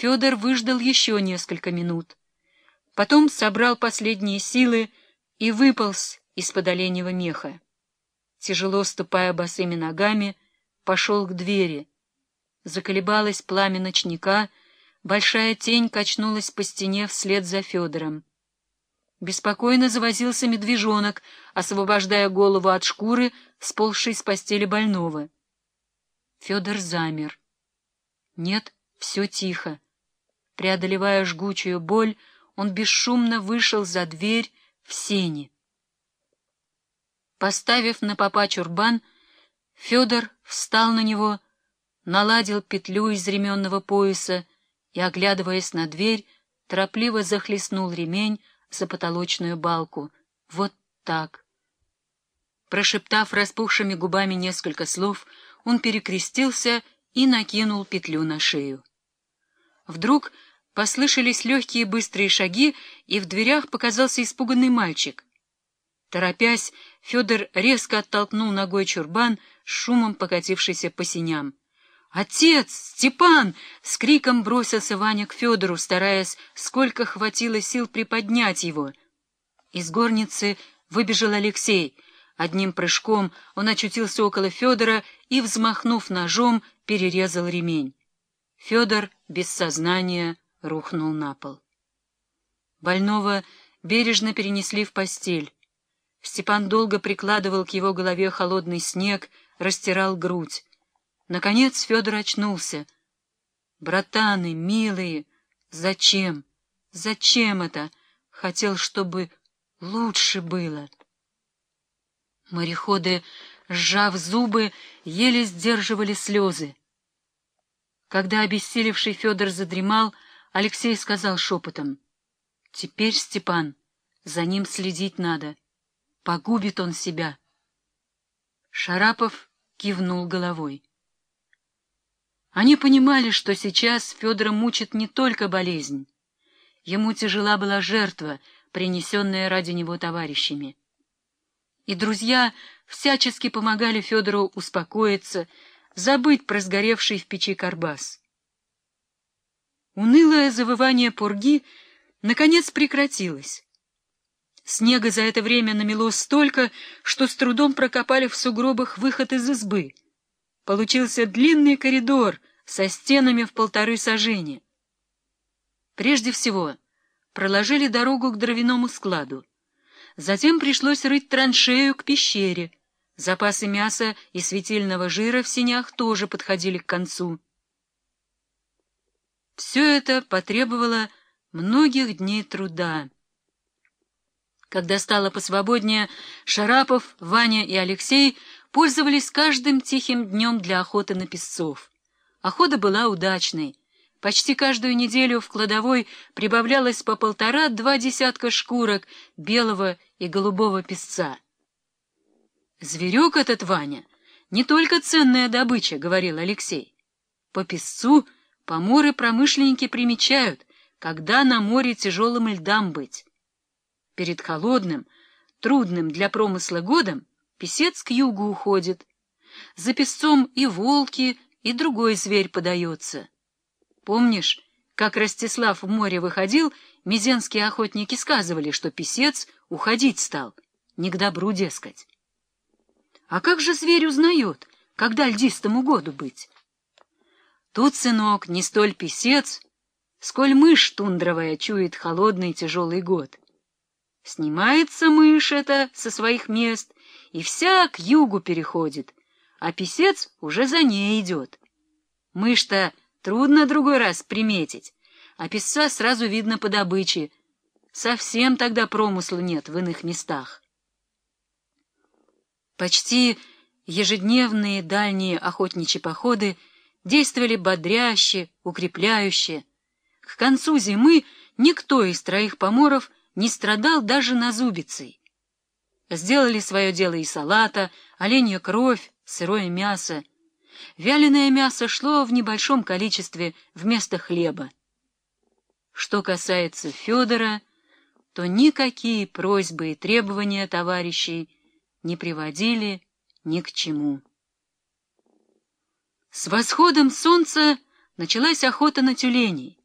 Федор выждал еще несколько минут. Потом собрал последние силы и выполз из-под оленьего меха. Тяжело ступая босыми ногами, пошел к двери. Заколебалось пламя ночника, большая тень качнулась по стене вслед за Федором. Беспокойно завозился медвежонок, освобождая голову от шкуры, сползшей с постели больного. Федор замер. Нет, все тихо. Преодолевая жгучую боль, он бесшумно вышел за дверь в сени. Поставив на попа чурбан, Федор встал на него, наладил петлю из ременного пояса и, оглядываясь на дверь, торопливо захлестнул ремень за потолочную балку. Вот так. Прошептав распухшими губами несколько слов, он перекрестился и накинул петлю на шею. Вдруг послышались легкие быстрые шаги, и в дверях показался испуганный мальчик. Торопясь, Федор резко оттолкнул ногой чурбан, шумом покатившийся по синям. «Отец! Степан!» — с криком бросился Ваня к Федору, стараясь, сколько хватило сил приподнять его. Из горницы выбежал Алексей. Одним прыжком он очутился около Федора и, взмахнув ножом, перерезал ремень. Федор без сознания рухнул на пол. Больного бережно перенесли в постель. Степан долго прикладывал к его голове холодный снег, растирал грудь. Наконец Федор очнулся. «Братаны, милые, зачем? Зачем это? Хотел, чтобы лучше было». Мореходы, сжав зубы, еле сдерживали слезы. Когда обессилевший Федор задремал, Алексей сказал шепотом, «Теперь, Степан, за ним следить надо. Погубит он себя». Шарапов кивнул головой. Они понимали, что сейчас Федора мучит не только болезнь. Ему тяжела была жертва, принесенная ради него товарищами. И друзья всячески помогали Федору успокоиться, забыть про сгоревший в печи карбас. Унылое завывание пурги наконец прекратилось. Снега за это время намело столько, что с трудом прокопали в сугробах выход из избы. Получился длинный коридор со стенами в полторы сажени. Прежде всего, проложили дорогу к дровяному складу. Затем пришлось рыть траншею к пещере. Запасы мяса и светильного жира в синях тоже подходили к концу. Все это потребовало многих дней труда. Когда стало посвободнее, Шарапов, Ваня и Алексей пользовались каждым тихим днем для охоты на песцов. Охота была удачной. Почти каждую неделю в кладовой прибавлялось по полтора-два десятка шкурок белого и голубого песца. «Зверек этот, Ваня, не только ценная добыча», — говорил Алексей. «По песцу поморы-промышленники примечают, когда на море тяжелым льдам быть. Перед холодным, трудным для промысла годом песец к югу уходит. За песцом и волки, и другой зверь подается. Помнишь, как Ростислав в море выходил, мизенские охотники сказывали, что песец уходить стал, не к добру, дескать. А как же зверь узнает, когда льдистому году быть? Тут, сынок, не столь писец, сколь мышь тундровая чует холодный тяжелый год. Снимается мышь эта со своих мест и вся к югу переходит, а писец уже за ней идет. Мышь-то трудно другой раз приметить, а писца сразу видно по добыче. Совсем тогда промысла нет в иных местах. Почти ежедневные дальние охотничьи походы действовали бодряще, укрепляюще. К концу зимы никто из троих поморов не страдал даже назубицей. Сделали свое дело и салата, оленья кровь, сырое мясо. Вяленое мясо шло в небольшом количестве вместо хлеба. Что касается Федора, то никакие просьбы и требования товарищей не приводили ни к чему. С восходом солнца началась охота на тюленей.